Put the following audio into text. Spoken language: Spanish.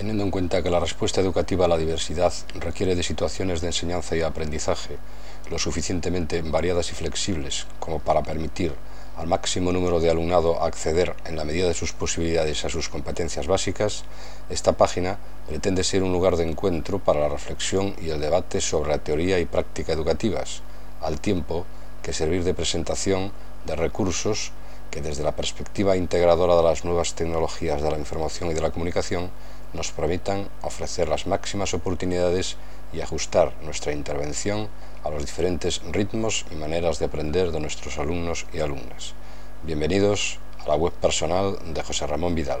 Teniendo en cuenta que la respuesta educativa a la diversidad requiere de situaciones de enseñanza y aprendizaje lo suficientemente variadas y flexibles como para permitir al máximo número de alumnado acceder en la medida de sus posibilidades a sus competencias básicas, esta página pretende ser un lugar de encuentro para la reflexión y el debate sobre la teoría y práctica educativas, al tiempo que servir de presentación de recursos que desde la perspectiva integradora de las nuevas tecnologías de la información y de la comunicación nos permitan ofrecer las máximas oportunidades y ajustar nuestra intervención a los diferentes ritmos y maneras de aprender de nuestros alumnos y alumnas. Bienvenidos a la web personal de José Ramón Vidal.